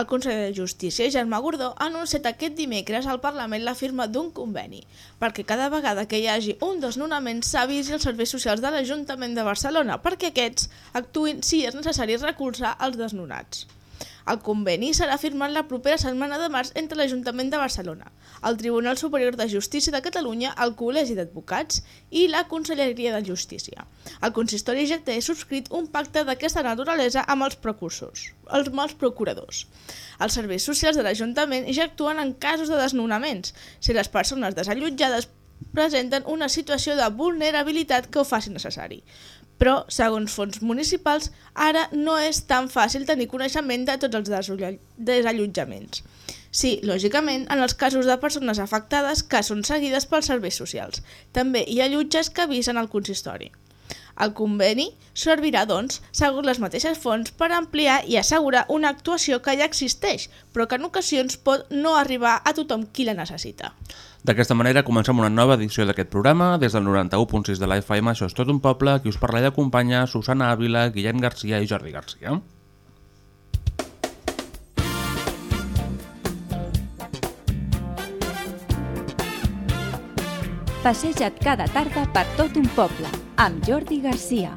El conseller de Justícia, Germà Gordó, ha anunciat aquest dimecres al Parlament la firma d'un conveni perquè cada vegada que hi hagi un desnonament s'avisi els serveis socials de l'Ajuntament de Barcelona perquè aquests actuïn si és necessari recolzar els desnonats. El conveni serà firmat la propera setmana de març entre l'Ajuntament de Barcelona, el Tribunal Superior de Justícia de Catalunya, el Col·legi d'Advocats i la Conselleria de Justícia. El consistori ja té subscrit un pacte d'aquesta naturalesa amb els precursors, els, amb els procuradors. Els serveis socials de l'Ajuntament ja actuen en casos de desnonaments, si les persones desallotjades presenten una situació de vulnerabilitat que ho faci necessari. Però, segons fons municipals, ara no és tan fàcil tenir coneixement de tots els desallotjaments. Sí, lògicament, en els casos de persones afectades que són seguides pels serveis socials. També hi ha allotges que avisen al consistori. El conveni servirà, doncs, segons les mateixes fonts, per ampliar i assegurar una actuació que ja existeix, però que en ocasions pot no arribar a tothom qui la necessita. D'aquesta manera comencem una nova edició d'aquest programa. Des del 91.6 de la FM, això és tot un poble, qui us parla i acompanya Susana Ávila, Guillem Garcia i Jordi Garcia. Passeja't cada tarda per tot un poble, amb Jordi Garcia.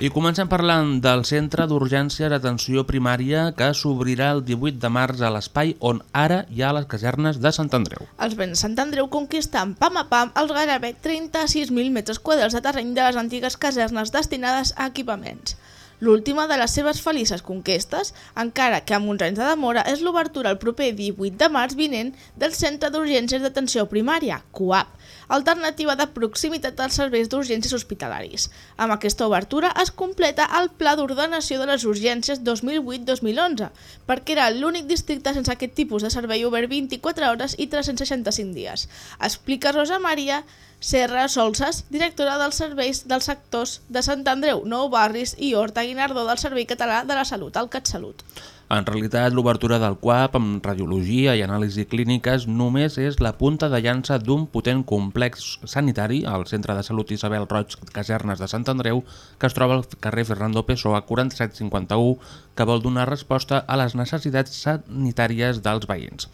I comencem parlant del Centre d'Urgència d'Atenció Primària que s'obrirà el 18 de març a l'espai on ara hi ha les casernes de Sant Andreu. Els vents de Sant Andreu conquisten pam a pam els gairebé 36.000 metres quadrats de terreny de les antigues casernes destinades a equipaments. L'última de les seves felices conquestes, encara que amb uns anys de demora, és l'obertura el proper 18 de març vinent del Centre d'Urgències d'Atenció Primària, CUAP, alternativa de proximitat als serveis d'urgències hospitalaris. Amb aquesta obertura es completa el Pla d'Ordenació de les Urgències 2008-2011, perquè era l'únic districte sense aquest tipus de servei obert 24 hores i 365 dies. Explica Rosa Maria Serra Solsas, directora dels serveis dels sectors de Sant Andreu, Nou Barris i Horta Guinardó del Servei Català de la Salut, el CatSalut. En realitat, l'obertura del CUAP amb radiologia i anàlisi clíniques només és la punta de llança d'un potent complex sanitari al Centre de Salut Isabel Roig Casernes de Sant Andreu, que es troba al carrer Fernando Pessoa 4751, que vol donar resposta a les necessitats sanitàries dels veïns.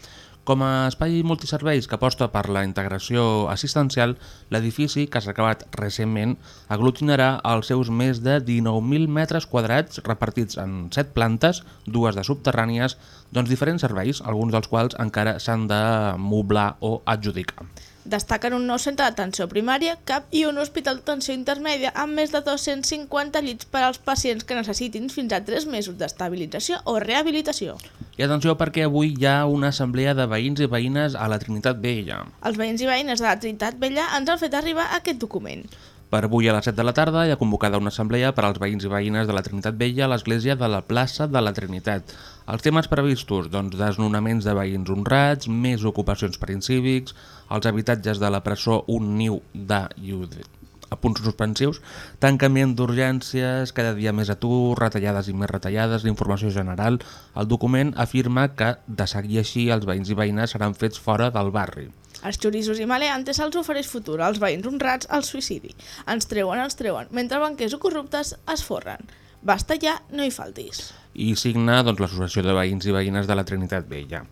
Com a espai multiserveis que aposta per la integració assistencial, l'edifici, que s'ha acabat recentment, aglutinarà els seus més de 19.000 metres quadrats repartits en 7 plantes, dues de subterrànies, doncs diferents serveis, alguns dels quals encara s'han de moblar o adjudicar. Destaquen un nou centre d'atenció primària, CAP i un hospital d'atenció intermèdia amb més de 250 llits per als pacients que necessitin fins a 3 mesos d'estabilització o rehabilitació. I atenció perquè avui hi ha una assemblea de veïns i veïnes a la Trinitat Vella. Els veïns i veïnes de la Trinitat Vella ens han fet arribar aquest document. Per avui a les 7 de la tarda hi ha convocada una assemblea per als veïns i veïnes de la Trinitat Vella a l'església de la plaça de la Trinitat. Els temes previstos, doncs, desnonaments de veïns honrats, més ocupacions per incívics, els habitatges de la presó Un Niu de Iud a punts suspensius, tancament d'urgències, cada dia més atur, retallades i més retallades, d'informació general. El document afirma que, de seguir així, els veïns i veïnes seran fets fora del barri. Els xoriços i maleantes se'ls ofereix futur, als veïns honrats el suïcidi. Ens treuen, ens treuen, mentre banquers o corruptes es forren. Basta ja, no hi faltis. I signa doncs, l'Associació de Veïns i Veïnes de la Trinitat Vella.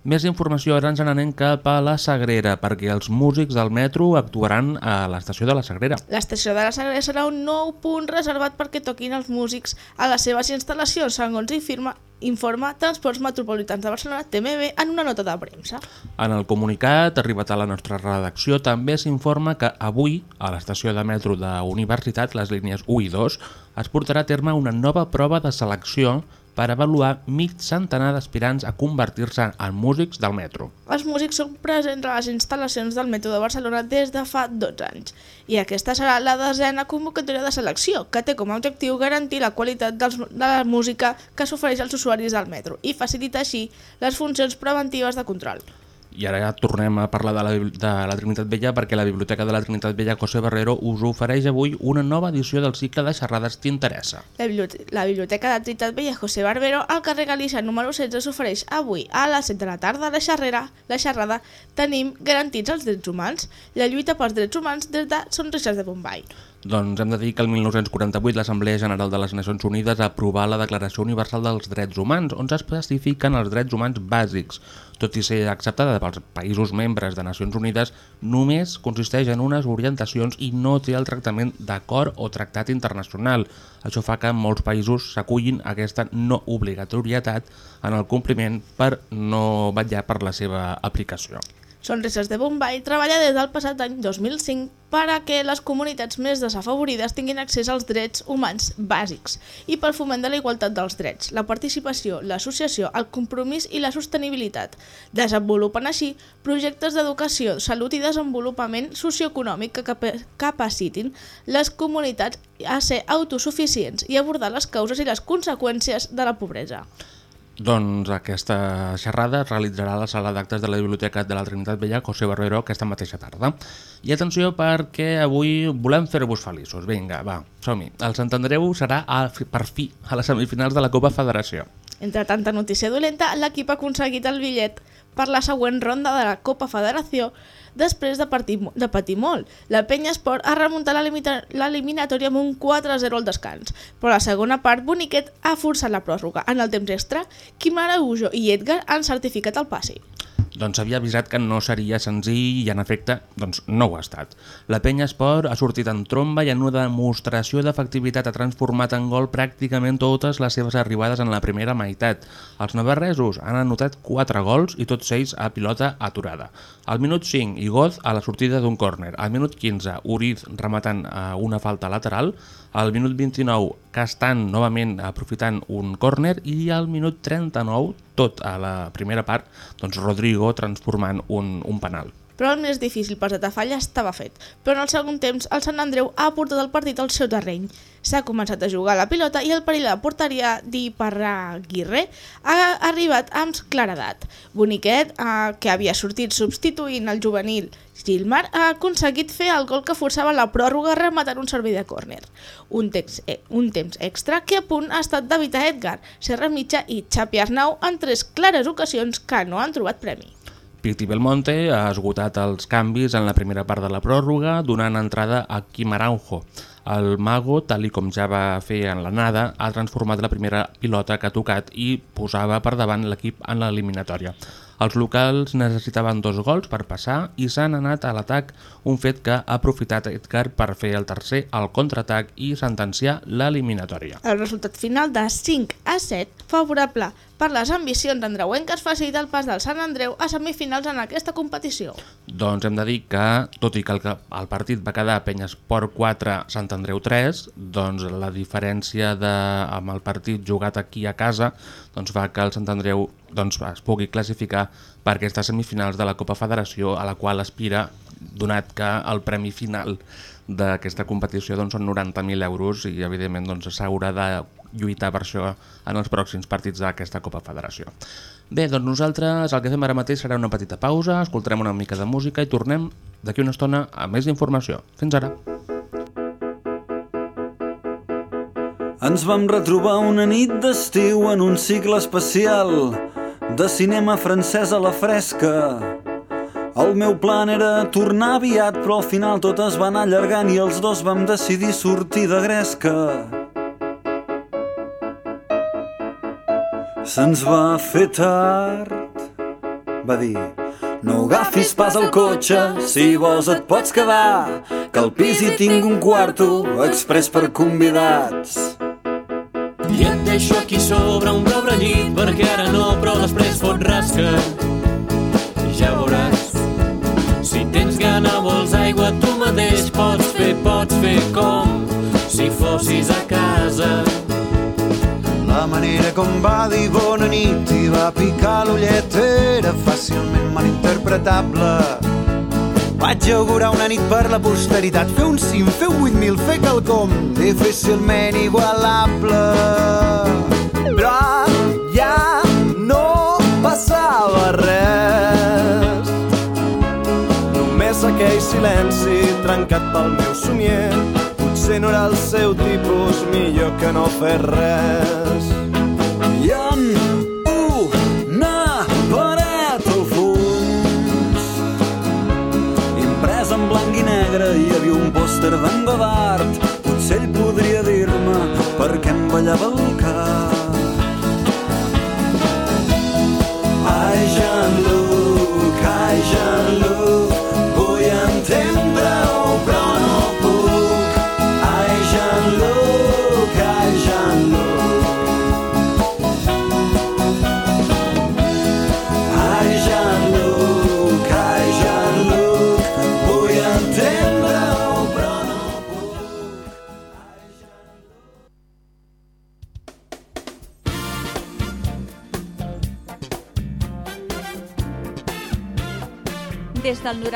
Més informació ara ens n'anem cap a la Sagrera, perquè els músics del metro actuaran a l'estació de la Sagrera. L'estació de la Sagrera serà un nou punt reservat perquè toquin els músics a les seves instal·lacions, segons informa, informa Transports Metropolitans de Barcelona, TMB, en una nota de premsa. En el comunicat, arribat a la nostra redacció, també s'informa que avui, a l'estació de metro de Universitat, les línies 1 i 2, es portarà a terme una nova prova de selecció per avaluar mig centenar d'aspirants a convertir-se en músics del metro. Els músics són presents a les instal·lacions del metro de Barcelona des de fa 12 anys i aquesta serà la desena convocatòria de selecció que té com a objectiu garantir la qualitat dels, de la música que s'ofereix als usuaris del metro i facilitar així les funcions preventives de control. I ara ja tornem a parlar de la, de la Trinitat Vella perquè la Biblioteca de la Trinitat Vella José Barrero us ofereix avui una nova edició del cicle de xerrades T'interessa. La, la Biblioteca de Trinitat Vella José Barbero al carrer Galícia número 16 s'ofereix avui a les 7 de la tarda la xerrera, la xerrada Tenim garantits els drets humans, la lluita pels drets humans des de Sonrises de Bombay. Doncs hem de dir que el 1948 l'Assemblea General de les Nacions Unides aprovà la Declaració Universal dels Drets Humans, on s'especifiquen els drets humans bàsics. Tot i ser acceptada pels països membres de Nacions Unides, només consisteix en unes orientacions i no té el tractament d'acord o tractat internacional. Això fa que molts països s'acullin aquesta no obligatorietat en el compliment per no vetllar per la seva aplicació. Sonrises de Bombay treballa des del passat any 2005 per a que les comunitats més desafavorides tinguin accés als drets humans bàsics i pel foment de la igualtat dels drets, la participació, l'associació, el compromís i la sostenibilitat. Desenvolupen així projectes d'educació, salut i desenvolupament socioeconòmic que capa capacitin les comunitats a ser autosuficients i abordar les causes i les conseqüències de la pobresa. Doncs aquesta xerrada es realitzarà a la sala d'actes de la Biblioteca de la Trinitat Vella José Barrero aquesta mateixa tarda. I atenció perquè avui volem fer-vos feliços. Vinga, va, som-hi. El Sant Andreu serà a, per fi a les semifinals de la Copa Federació. Entre tanta notícia dolenta, l'equip ha aconseguit el bitllet per la següent ronda de la Copa Federació després de, partir, de patir molt. La Penya Esport ha remuntat l'eliminatòria amb un 4-0 al descans, però la segona part Boniquet ha forçat la pròrroga. En el temps extra, Quim Araujo i Edgar han certificat el passi. Doncs s'havia avisat que no seria senzill i en efecte doncs no ho ha estat. La Penya Esport ha sortit en tromba i en una demostració d'efectivitat ha transformat en gol pràcticament totes les seves arribades en la primera meitat. Els navarresos han anotat 4 gols i tots ells a pilota aturada. Al minut 5, Igoz a la sortida d'un córner. Al minut 15, Uriz rematant a una falta lateral. Al minut 29, Castan novament aprofitant un córner i al minut 39, tot a la primera part, doncs Rodrigo transformant un, un penal. Però el més difícil per Tatafalla estava fet. Però en el segon temps, el Sant Andreu ha portat el partit al seu terreny. S'ha començat a jugar a la pilota i el perill de porteria d'Iparraguirre ha arribat amb claredat. Boniquet, eh, que havia sortit substituint el juvenil Gilmar, ha aconseguit fer el gol que forçava la pròrroga rematant un servei de córner. Un, tex, eh, un temps extra que a punt ha estat d'evitar Edgar, Serra Mitja i Xapi Arnau en tres clares ocasions que no han trobat premi. Piti Belmonte ha esgotat els canvis en la primera part de la pròrroga, donant entrada a Quim Araujo. El Mago, tal i com ja va fer en l'anada, ha transformat la primera pilota que ha tocat i posava per davant l'equip en l'eliminatòria. Els locals necessitaven dos gols per passar i s'han anat a l'atac, un fet que ha aprofitat Edgar per fer el tercer al contraatac i sentenciar l'eliminatòria. El resultat final de 5 a 7, favorable per les ambicions andreuenques, facilita el pas del Sant Andreu a semifinals en aquesta competició. Doncs hem de dir que, tot i que el, el partit va quedar Penyesport 4, Sant Andreu 3, doncs la diferència de, amb el partit jugat aquí a casa doncs fa que el Sant Andreu doncs, es pugui classificar per aquestes semifinals de la Copa Federació a la qual aspira, donat que el premi final d'aquesta competició doncs, són 90.000 euros i evidentment doncs, s'haurà de lluitar per això en els pròxims partits d'aquesta Copa Federació. Bé, doncs nosaltres el que fem ara mateix serà una petita pausa, escoltarem una mica de música i tornem d'aquí una estona a més informació. Fins ara! Ens vam retrobar una nit d'estiu en un cicle especial de cinema francès a la fresca. El meu plan era tornar aviat, però al final tot es va anar allargant i els dos vam decidir sortir de gresca. Se'ns va fer tard va dir no agafis pas el cotxe, si vols et pots quedar, que al pis hi tinc un quarto express per convidats. I et deixo aquí sobre un pobre llit perquè ara no, però després fot rasca. Ja veuràs. Si tens gana, vols aigua, tu mateix pots fer, pots fer com si fossis a casa. La manera com va dir bona nit i va picar l'ullet era fàcilment malinterpretable. Vaig augurar una nit per la posteritat, fer un cim, fer un 8.000, fer quelcom difícilment igualable. Però ja no passava res. Només aquell silenci trencat pel meu somier potser no era el seu tipus, millor que no fer res. I en una paret al fons, imprès en blanc i negre, hi havia un pòster d'en Godard. Potser ell podria dir-me per què em ballava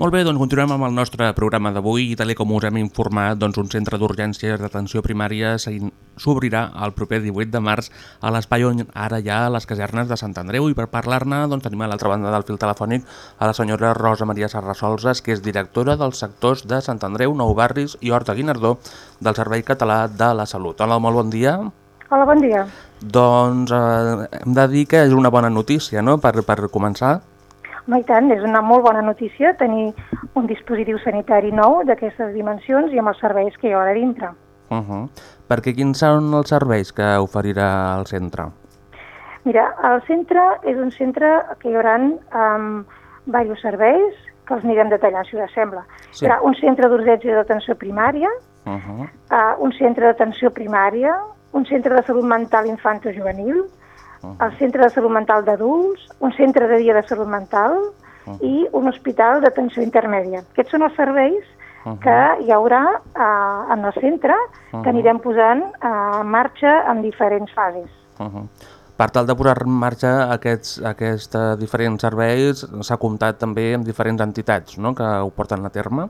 Molt bé, doncs continuem amb el nostre programa d'avui i tal com us hem informat, doncs un centre d'urgències d'atenció primària s'obrirà el proper 18 de març a l'espai on ara hi ha les casernes de Sant Andreu i per parlar-ne doncs, tenim a l'altra banda del fil telefònic a la senyora Rosa Maria Sarrasolses, que és directora dels sectors de Sant Andreu, Nou Barris i Horta Guinardó del Servei Català de la Salut. Hola, molt bon dia. Hola, bon dia. Doncs eh, hem de dir que és una bona notícia, no?, per, per començar. Home, i tant, és una molt bona notícia tenir un dispositiu sanitari nou d'aquestes dimensions i amb els serveis que hi haurà dintre. Uh -huh. Perquè quins són els serveis que oferirà el centre? Mira, el centre és un centre que hi haurà um, diversos serveis que els anirem detallant, si us sembla. Sí. Hi haurà un centre d'urgència d'atenció primària, Uh -huh. uh, un centre d'atenció primària, un centre de salut mental infanto-juvenil, el centre de salut mental d'adults, un centre de dia de salut mental i un hospital d'atenció intermèdia. Aquests són els serveis que hi haurà uh, en el centre que anirem posant uh, en marxa en diferents fases. Uh -huh. Per tal de posar en marxa aquests, aquests eh, diferents serveis, s'ha comptat també amb diferents entitats no?, que ho porten a terme.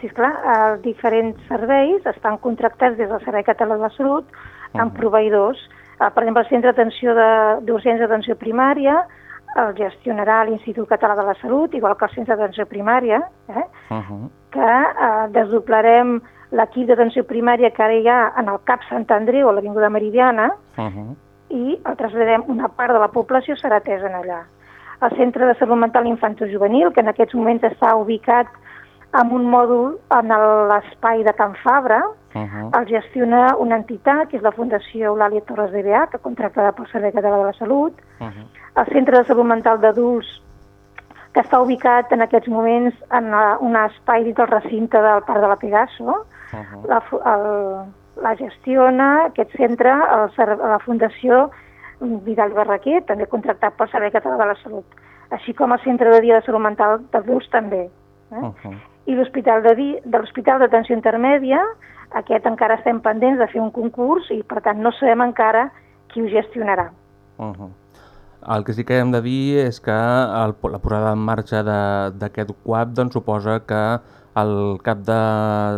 Sí, esclar, els diferents serveis estan contractats des del Servei Català de la Salut amb proveïdors. Eh, Per exemple, el Centre d'Atenció de- d'Urgència d'Atenció Primària el gestionarà l'Institut Català de la Salut, igual que el Centre d'Atenció Primària, eh? Uh -huh. que eh, desdoblarem l'equip d'atenció primària que ara hi ha en el CAP Sant Andreu a l'Avinguda Meridiana Uh -huh. i el traslladem, una part de la població serà atesa en allà. El Centre de Salut Mental Infanto-Juvenil, que en aquests moments està ubicat en un mòdul en l'espai de Can Fabra, Uh -huh. el gestiona una entitat, que és la Fundació Eulàlia Torres de que contractada pel Servei Català de la Salut, Uh -huh. el Centre de Salut Mental d'Adults, que està ubicat en aquests moments en eh, un espai dins del recinte del Parc de la Pegaso, Uh -huh. la, el, la gestiona aquest centre el, la Fundació Vidal Barraquer, també contractat pel Servei Català de la Salut, així com el Centre de Dia de Salut Mental d'Adults també. Eh? Uh -huh. I l'Hospital de, de l'Hospital d'Atenció Intermèdia, aquest encara estem pendents de fer un concurs i per tant no sabem encara qui ho gestionarà. Uh -huh. El que sí que hem de dir és que el, la posada en marxa d'aquest CUAP doncs, suposa que el cap de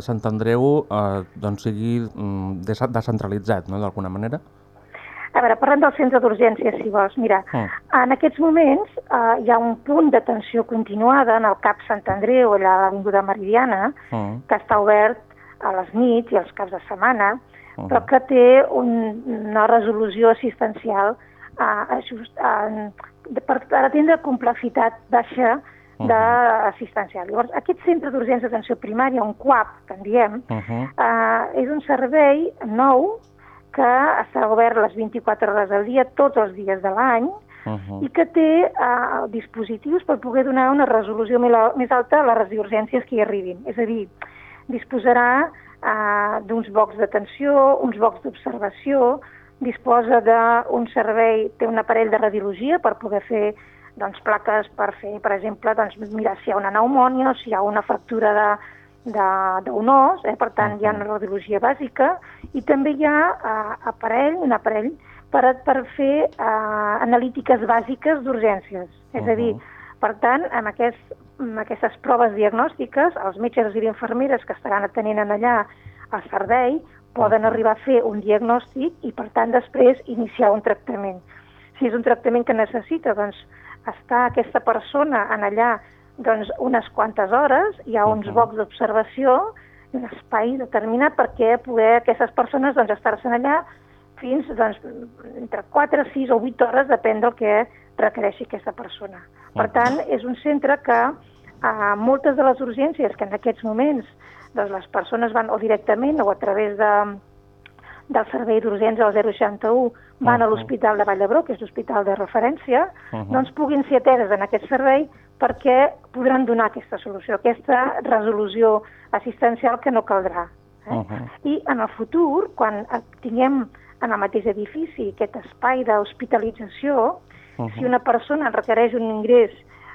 Sant Andreu eh, doncs, sigui mm, descentralitzat, no?, d'alguna manera. A veure, parlem del centre d'urgència, si vols. Mira, Mm. en aquests moments eh, hi ha un punt d'atenció continuada en el CAP Sant Andreu, allà a l'Avinguda Meridiana, Uh que està obert a les nits i als caps de setmana, -huh. però que té un, una resolució assistencial eh, ajust, eh, per, per atendre complexitat baixa d'assistencial. Llavors, aquest centre d'urgència d'atenció primària, un CUAP, que en diem, Uh -huh. eh, és un servei nou que està obert les 24 hores al dia, tots els dies de l'any, Uh -huh. i que té eh, dispositius per poder donar una resolució més al- més alta a les urgències que hi arribin. És a dir, disposarà eh, d'uns bocs d'atenció, uns bocs d'observació, disposa d'un servei, té un aparell de radiologia per poder fer doncs, plaques per fer, per exemple, doncs, mirar si hi ha una pneumònia o si hi ha una fractura de- d'un os, eh? per tant hi ha una radiologia bàsica, i també hi ha eh, aparell, un aparell per, per fer eh, analítiques bàsiques d'urgències. És a dir, per tant, amb, aquest, amb aquestes proves diagnòstiques, els metges i les infermeres que estaran atenent en allà al servei poden arribar a fer un diagnòstic i, per tant, després iniciar un tractament. Si és un tractament que necessita doncs, estar aquesta persona en allà doncs, unes quantes hores, hi ha uns bocs d'observació, un espai determinat perquè poder aquestes persones doncs, estar-se'n allà fins doncs, entre 4, 6 o 8 hores, depèn del que requereixi aquesta persona. Per tant, és un centre que a moltes de les urgències que en aquests moments doncs, les persones van o directament o a través de, del servei d'urgència al 061 van a l'Hospital de Vall d'Hebron, que és l'hospital de referència, Mhm. doncs puguin ser ateses en aquest servei perquè podran donar aquesta solució, aquesta resolució assistencial que no caldrà. Eh? I en el futur, quan tinguem en el mateix edifici aquest espai d'hospitalització, si una persona requereix un ingrés,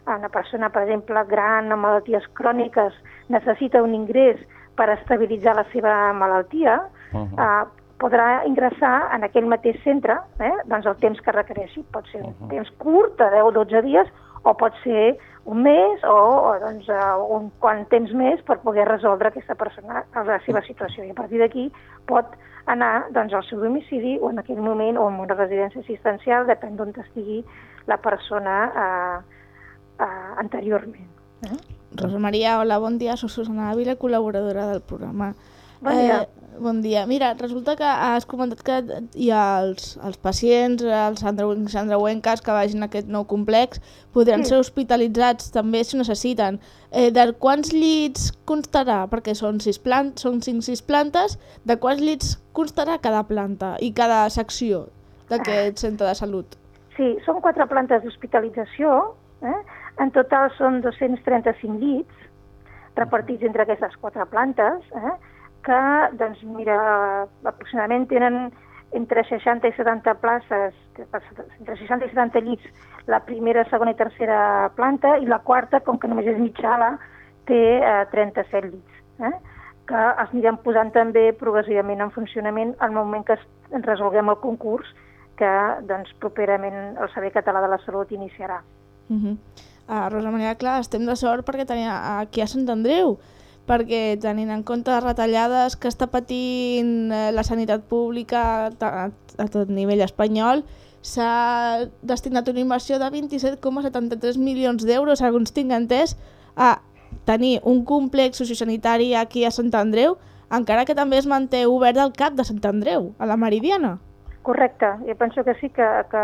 una persona, per exemple, gran, amb malalties cròniques, necessita un ingrés per estabilitzar la seva malaltia, eh, podrà ingressar en aquell mateix centre eh, doncs el temps que requereixi. Pot ser un temps curt, de 10 o 12 dies, o pot ser un mes o, o doncs, uh, un quant temps més per poder resoldre aquesta persona la seva situació. I a partir d'aquí pot anar doncs, al seu domicili o en aquell moment o en una residència assistencial, depèn d'on estigui la persona uh, uh, anteriorment. Eh? Rosa Maria, hola, bon dia, soc Susana Ávila, col·laboradora del programa. Bon dia. Eh, bon dia. Mira, resulta que has comentat que hi ha els, els pacients, els andreuencs i andreuenques que vagin a aquest nou complex, podran Sí. ser hospitalitzats també si necessiten. Eh, de quants llits constarà? Perquè són, sis plant són 5-6 plantes. De quants llits constarà cada planta i cada secció d'aquest centre de salut? Sí, són quatre plantes d'hospitalització. Eh? En total són 235 llits repartits entre aquestes quatre plantes, eh? Que, doncs, mira, aproximadament tenen entre 60 i 70 places, entre 60 i 70 llits, la primera, segona i tercera planta, i la quarta, com que només és mitjala, té eh, 37 llits, eh? que els anirem posant també progressivament en funcionament al moment que es- resolguem el concurs que doncs, properament el Servei Català de la Salut iniciarà. Uh -huh. uh, Rosa Maria, clar, estem de sort perquè tenim aquí a Sant Andreu, perquè tenint en compte les retallades que està patint eh, la sanitat pública a, tot nivell espanyol, s'ha destinat una inversió de 27,73 milions d'euros, segons tinc entès, a tenir un complex sociosanitari aquí a Sant Andreu, encara que també es manté obert el CAP de Sant Andreu, a la Meridiana. Correcte, jo penso que sí, que, que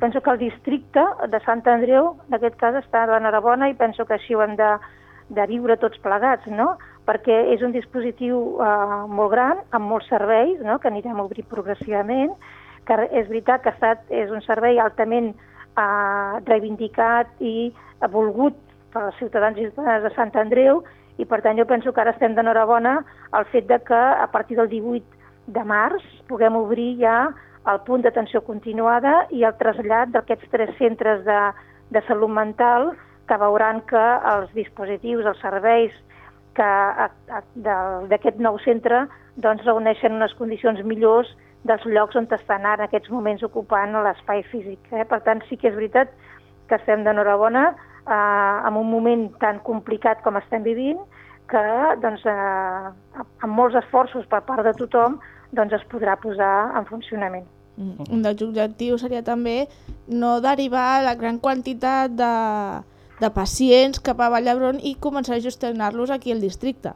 penso que el districte de Sant Andreu, en aquest cas, està d'enhorabona i penso que així ho hem de, de viure tots plegats, no? perquè és un dispositiu eh, molt gran, amb molts serveis, no? que anirem a obrir progressivament, que és veritat que ha estat, és un servei altament eh, reivindicat i volgut per als ciutadans i ciutadanes de Sant Andreu, i per tant jo penso que ara estem d'enhorabona el fet de que a partir del 18 de març puguem obrir ja el punt d'atenció continuada i el trasllat d'aquests tres centres de, de salut mental que veuran que els dispositius, els serveis d'aquest nou centre doncs, reuneixen unes condicions millors dels llocs on estan ara en aquests moments ocupant l'espai físic. Eh? Per tant, sí que és veritat que estem d'enhorabona eh, en un moment tan complicat com estem vivint que doncs, eh, amb molts esforços per part de tothom doncs, es podrà posar en funcionament. Un dels objectius seria també no derivar la gran quantitat de, de pacients cap a Vall d'Hebron i començar a gestionar-los aquí al districte.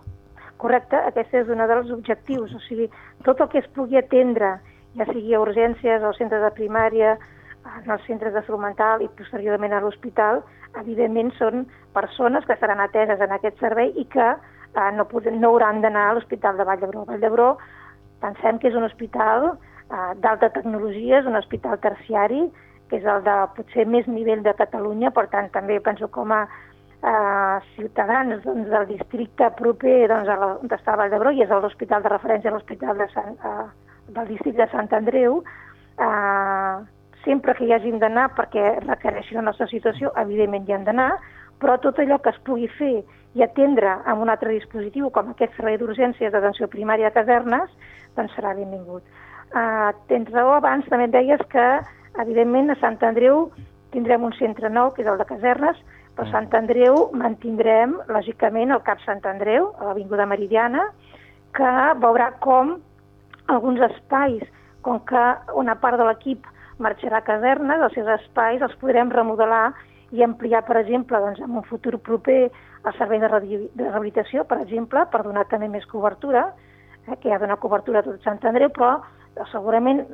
Correcte, aquest és un dels objectius, o sigui, tot el que es pugui atendre, ja sigui a urgències o centres de primària, en els centres de salut mental i posteriorment a l'hospital, evidentment són persones que seran ateses en aquest servei i que eh, no, poden, no hauran d'anar a l'Hospital de Vall d'Hebró. Vall d'Hebró pensem que és un hospital eh, d'alta tecnologia, és un hospital terciari, que és el de potser més nivell de Catalunya, per tant també penso com a eh, ciutadans doncs, del districte proper doncs, a la, on està Vall d'Hebró i és l'hospital de referència a l'hospital de Sant, eh, del districte de Sant Andreu, eh, sempre que hi hagin d'anar perquè requereixi la nostra situació, evidentment hi han d'anar, però tot allò que es pugui fer i atendre amb un altre dispositiu, com aquest servei d'urgències d'atenció primària a casernes, doncs serà benvingut. Uh, tens raó, abans també deies que, evidentment, a Sant Andreu tindrem un centre nou, que és el de casernes, però a Sant Andreu mantindrem, lògicament, el CAP Sant Andreu, a l'Avinguda Meridiana, que veurà com alguns espais, com que una part de l'equip marxarà a casernes, els seus espais els podrem remodelar i ampliar, per exemple, doncs, en un futur proper el servei de, de rehabilitació, per exemple, per donar també més cobertura, eh, que ja dona cobertura a tot Sant Andreu, però segurament,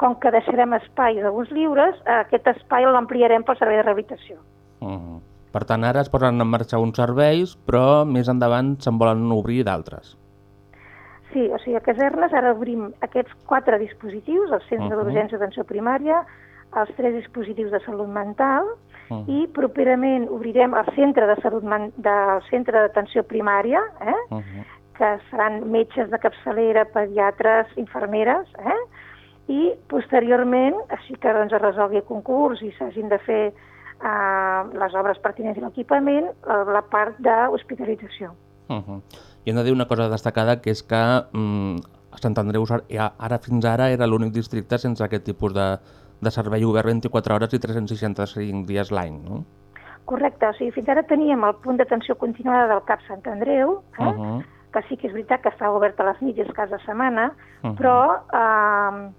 com que deixarem espais alguns lliures, aquest espai l'ampliarem pel servei de rehabilitació. Uh -huh. Per tant, ara es posen en marxa uns serveis, però més endavant se'n volen obrir d'altres. Sí, o sigui, a Casernes ara obrim aquests quatre dispositius, el centre uh -huh. d'urgència d'atenció primària, els tres dispositius de salut mental, uh -huh. i properament obrirem el centre de salut del centre d'atenció primària, eh? uh -huh. Que seran metges de capçalera, pediatres, infermeres, eh? i posteriorment, així que doncs, es resolgui el concurs i s'hagin de fer eh, les obres pertinents i l'equipament, la, la part d'hospitalització. Uh -huh. I hem de dir una cosa destacada, que és que mm, Sant Andreu ara fins ara era l'únic districte sense aquest tipus de, de servei obert 24 hores i 365 dies l'any, no? Correcte, o sigui, fins ara teníem el punt d'atenció continuada del CAP Sant Andreu, eh? uh -huh. Que sí que és veritat que estava obert a les nits i de setmana, uh -huh. però eh,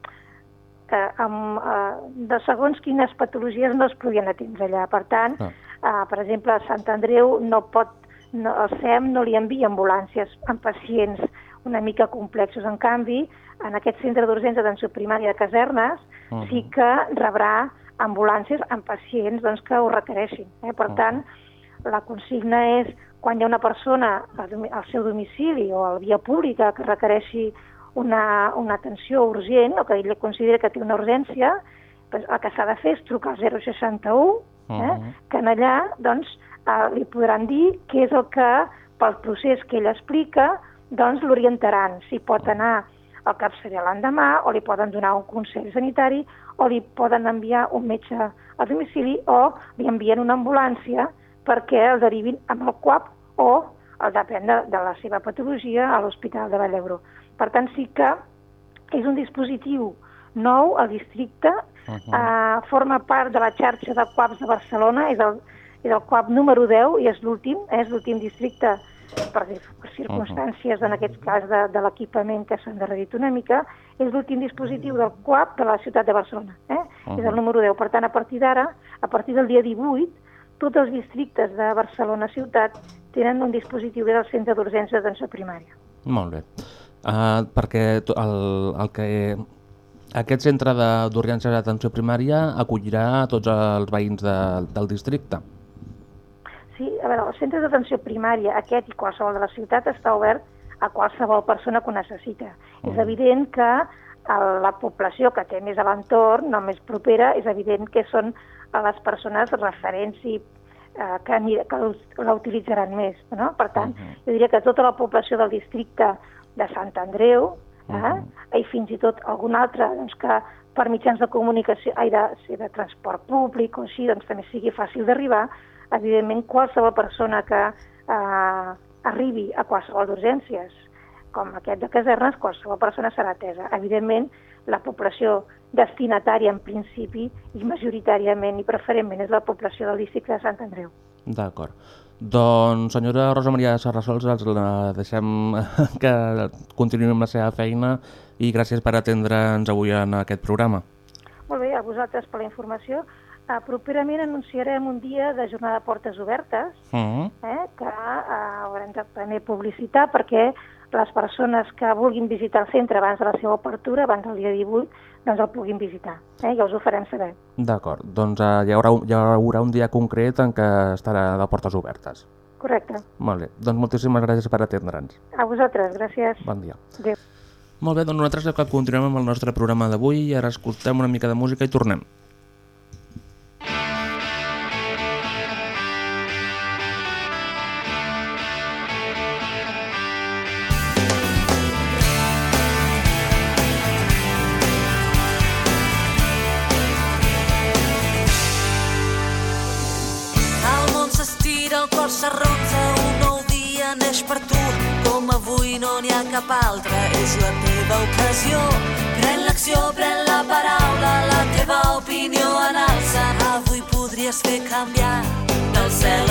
eh, amb, eh, de segons quines patologies no es podien atendre allà. Per tant, uh -huh. eh, per exemple, a Sant Andreu no pot, no, el SEM no li envia ambulàncies amb pacients una mica complexos. En canvi, en aquest centre d'urgència d'atenció primària de casernes uh -huh. sí que rebrà ambulàncies amb pacients doncs, que ho requereixin. Eh? Per uh -huh. tant, la consigna és quan hi ha una persona al seu domicili o a la via pública que requereixi una, una atenció urgent o que ell considera que té una urgència, doncs el que s'ha de fer és trucar al 061, eh? uh -huh. que en allà doncs, eh, li podran dir què és el que, pel procés que ell explica, doncs l'orientaran. Si pot anar al cap seria l'endemà, o li poden donar un consell sanitari, o li poden enviar un metge a domicili, o li envien una ambulància perquè el derivin amb el CUAP o, el depèn de, de la seva patologia, a l'Hospital de Vall d'Hebron. Per tant, sí que és un dispositiu nou al districte, uh -huh. eh, forma part de la xarxa de CUAPs de Barcelona, és el, és el CUAP número 10 i és l'últim, eh, és l'últim districte per, per circumstàncies, uh -huh. en aquest cas, de, de l'equipament que s'han endarrerit una mica, és l'últim dispositiu del CUAP de la ciutat de Barcelona. Eh? Uh -huh. És el número 10. Per tant, a partir d'ara, a partir del dia 18, tots els districtes de Barcelona ciutat tenen un dispositiu del centre d'urgència d'atenció primària. Molt bé. Uh, perquè el, el que aquest centre d'urgència d'atenció primària acollirà a tots els veïns de, del districte? Sí, a veure, el centre d'atenció primària, aquest i qualsevol de la ciutat, està obert a qualsevol persona que ho necessita. Mm. És evident que la població que té més a l'entorn, no més propera, és evident que són les persones referents i eh, que, que la utilitzaran més. No? Per tant, uh -huh. jo diria que tota la població del districte de Sant Andreu, eh, uh -huh. i fins i tot algun altre doncs, que per mitjans de comunicació, ai, de, de transport públic o així, doncs també sigui fàcil d'arribar, evidentment qualsevol persona que eh, arribi a qualsevol d'urgències, com aquest de casernes, qualsevol persona serà atesa. Evidentment, la població destinatària en principi i majoritàriament i preferentment és la població del districte de Sant Andreu. D'acord. Doncs, senyora Rosa Maria Serrasols, els deixem que continuï amb la seva feina i gràcies per atendre'ns avui en aquest programa. Molt bé, a vosaltres per la informació. Uh, properament anunciarem un dia de jornada de portes obertes, uh -huh. eh, que uh, haurem de també publicitar perquè les persones que vulguin visitar el centre abans de la seva obertura, abans del dia 18, doncs el puguin visitar. Eh? Ja us ho farem saber. D'acord, doncs eh, hi, haurà, hi haurà un dia concret en què estarà de portes obertes. Correcte. Molt bé, doncs moltíssimes gràcies per atendre'ns. A vosaltres, gràcies. Bon dia. Adéu. Molt bé, doncs nosaltres continuem amb el nostre programa d'avui i ara escoltem una mica de música i tornem. no n'hi ha cap altra, és la teva ocasió. Pren l'acció, pren la paraula, la teva opinió en alça. Avui podries fer canviar del cel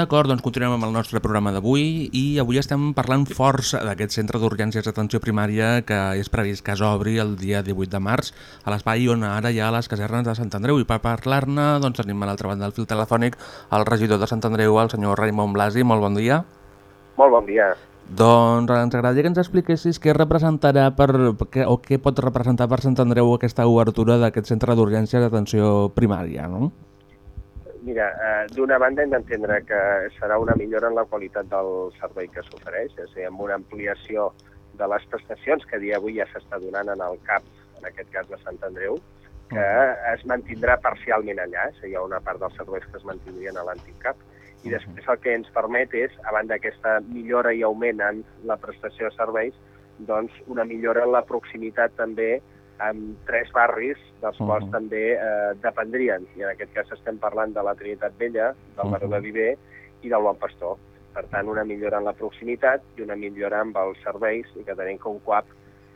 D'acord, doncs continuem amb el nostre programa d'avui i avui estem parlant força d'aquest centre d'urgències d'atenció primària que és previst que s'obri el dia 18 de març a l'espai on ara hi ha les casernes de Sant Andreu i per parlar-ne doncs tenim a l'altra banda del fil telefònic el regidor de Sant Andreu, el senyor Raimon Blasi, molt bon dia. Molt bon dia. Doncs ens agradaria que ens expliquessis què representarà per, o què pot representar per Sant Andreu aquesta obertura d'aquest centre d'urgències d'atenció primària, no? Mira, eh, d'una banda hem d'entendre que serà una millora en la qualitat del servei que s'ofereix, és a dir, amb una ampliació de les prestacions que dia d'avui ja s'està donant en el CAP, en aquest cas de Sant Andreu, que es mantindrà parcialment allà, és a dir, hi ha una part dels serveis que es mantindrien a l'antic CAP, i després el que ens permet és, a banda d'aquesta millora i augment en la prestació de serveis, doncs una millora en la proximitat també amb tres barris dels quals Mhm. també eh, dependrien. I en aquest cas estem parlant de la Trinitat Vella, del Mhm. barri de Viver i del Bon Pastor. Per tant, una millora en la proximitat i una millora amb els serveis i que tenim que un CUAP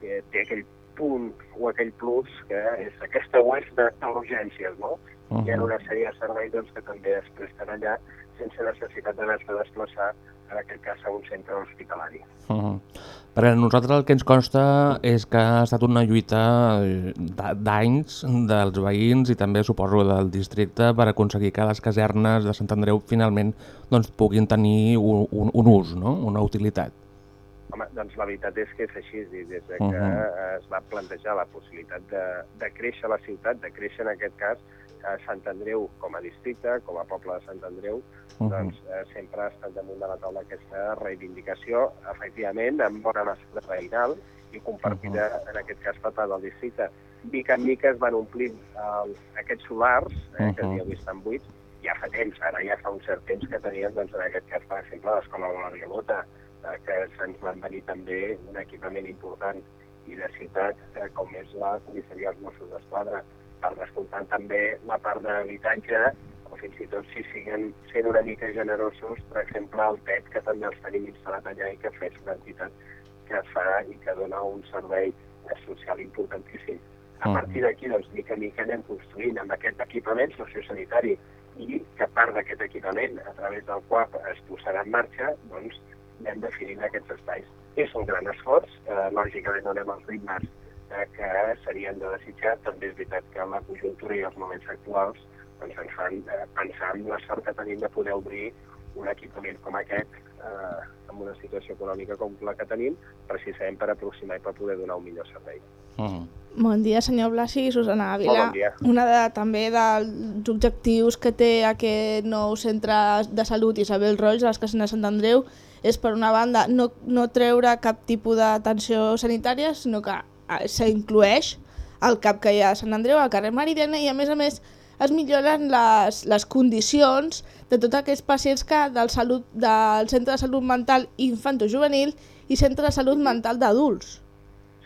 eh, té aquell punt o aquell plus que és aquesta oest de- d'urgències, no? Hi ha una sèrie de serveis doncs, que també es presten allà sense necessitat d'haver-se de desplaçar, en aquest cas, a un centre hospitalari. Uh -huh. Perquè a nosaltres el que ens consta és que ha estat una lluita eh, d'a- d'anys dels veïns i també suposo del districte per aconseguir que les casernes de Sant Andreu finalment doncs, puguin tenir un, un, un ús, no? una utilitat. Home, doncs la veritat és que és així, des de que Mhm. eh, es va plantejar la possibilitat de, de créixer la ciutat, de créixer en aquest cas a Sant Andreu com a districte, com a poble de Sant Andreu, Mhm. doncs eh, sempre ha estat damunt de la taula aquesta reivindicació, efectivament, amb bona necessitat veïnal i compartida, en aquest cas, per part del districte. Mica en mica es van omplint eh, aquests solars, eh, que a Mhm. dia d'avui estan buits, ja fa temps, ara ja fa un cert temps que tenien, doncs, en aquest cas, per exemple, l'escola de la Rialota, eh, que se'ns van venir també un equipament important i de ciutat, eh, com és la comissaria dels Mossos d'Esquadra, per descomptant també la part d'habitatge, o fins i tot si siguen sent una mica generosos, per exemple, el PET, que també els tenim instal·lat allà i que és una entitat que fa i que dona un servei social importantíssim. A Mhm. partir d'aquí, doncs, mica en mica anem construint amb aquest equipament sociosanitari i que part d'aquest equipament, a través del qual es posarà en marxa, doncs, anem definint aquests espais. És un gran esforç, eh, lògicament no anem als ritmes eh, que serien de desitjar. També és veritat que la conjuntura i els moments actuals doncs, ens fan eh, pensar en la sort que tenim de poder obrir un equipament com aquest eh, amb una situació econòmica com la que tenim, precisament per aproximar i per poder donar un millor servei. Uh -huh. Bon dia, senyor Blasi, Susana Ávila. Bon dia. Una de, també dels objectius que té aquest nou centre de salut Isabel Roig de les de Sant Andreu és, per una banda, no, no treure cap tipus d'atenció sanitària, sinó que s'inclueix el CAP que hi ha a Sant Andreu, al carrer Meridiana, i a més a més es milloren les, les condicions de tots aquests pacients que del, salut, del Centre de Salut Mental Infanto-Juvenil i Centre de Salut Mental d'Adults.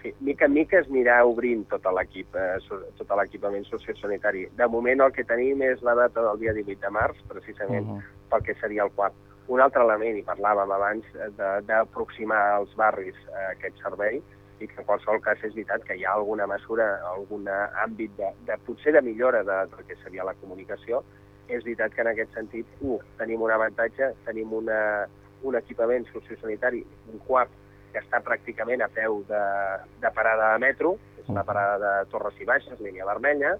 Sí, mica en mica es anirà obrint tot l'equip, eh, so- tot l'equipament sociosanitari. De moment el que tenim és la data del dia 18 de març, precisament Mhm. pel que seria el quart. Un altre element, i parlàvem abans, eh, de- d'aproximar als barris a aquest servei, i que en qualsevol cas és veritat que hi ha alguna mesura, algun àmbit de, de potser de millora de, del que seria la comunicació, és veritat que en aquest sentit, un, tenim un avantatge, tenim una, un equipament sociosanitari, un CUAP, que està pràcticament a peu de, de parada de metro, és la parada de Torres i Baixes, línia vermella,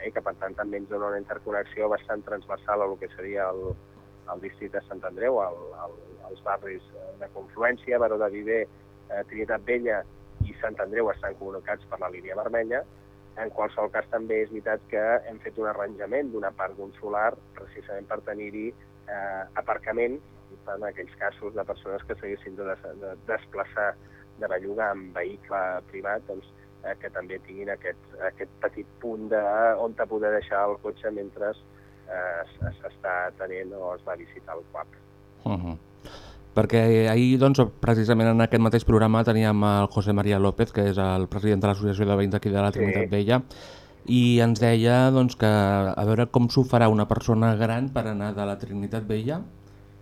eh, que per tant també ens dona una interconnexió bastant transversal a el que seria el, el districte de Sant Andreu, el, el, els barris eh, de confluència, Baró de Viver, eh, Trinitat Vella Sant Andreu estan comunicats per la línia vermella. En qualsevol cas també és veritat que hem fet un arranjament d'una part d'un solar precisament per tenir-hi eh, aparcament en aquells casos de persones que s'haguessin de, des de desplaçar de belluga amb vehicle privat, doncs, eh, que també tinguin aquest, aquest petit punt de, on te poder deixar el cotxe mentre eh, es- s'està atenent o es va visitar el CUAP. Uh -huh. Perquè ahir, doncs, precisament en aquest mateix programa teníem el José María López, que és el president de l'Associació de Veïns d'aquí de la Trinitat Sí. Vella, i ens deia doncs, que a veure com s'ho farà una persona gran per anar de la Trinitat Vella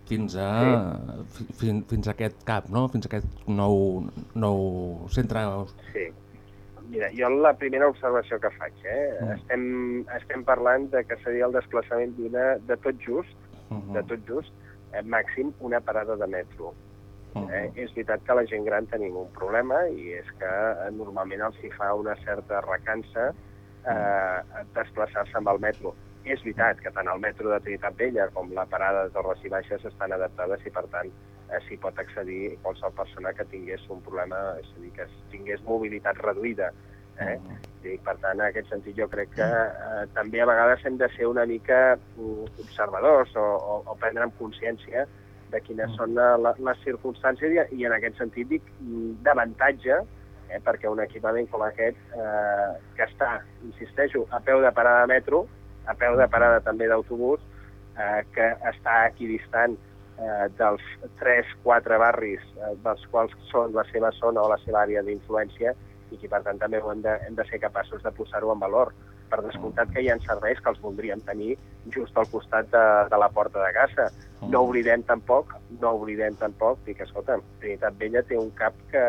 fins a, fi, fins, fins a aquest CAP, no? fins a aquest nou, nou centre. Sí. Mira, jo la primera observació que faig, eh? Mm. estem, estem parlant de que seria el desplaçament d'una de tot just, Uh -huh. de tot just, eh, màxim una parada de metro. Eh, és veritat que la gent gran tenim un problema i és que eh, normalment els hi fa una certa recança eh, desplaçar-se amb el metro. És veritat que tant el metro de Trinitat Vella com la parada de Torres i Baixes estan adaptades i, per tant, eh, s'hi pot accedir qualsevol persona que tingués un problema, és a dir, que tingués mobilitat reduïda. Eh? I, per tant, en aquest sentit, jo crec que eh, també a vegades hem de ser una mica mm, observadors o, o, o prendre en consciència de quines són eh, la, les circumstàncies i, i en aquest sentit dic mm, d'avantatge eh, perquè un equipament com aquest eh, que està, insisteixo, a peu de parada de metro, a peu de parada també d'autobús, eh, que està equidistant eh, dels 3-4 barris eh, dels quals són la seva zona o la seva àrea d'influència i que per tant també ho hem de, hem de ser capaços de posar-ho en valor. Per descomptat que hi ha serveis que els voldríem tenir just al costat de, de la porta de casa. No oblidem tampoc, no oblidem tampoc, dic, escolta, Trinitat Vella té un CAP que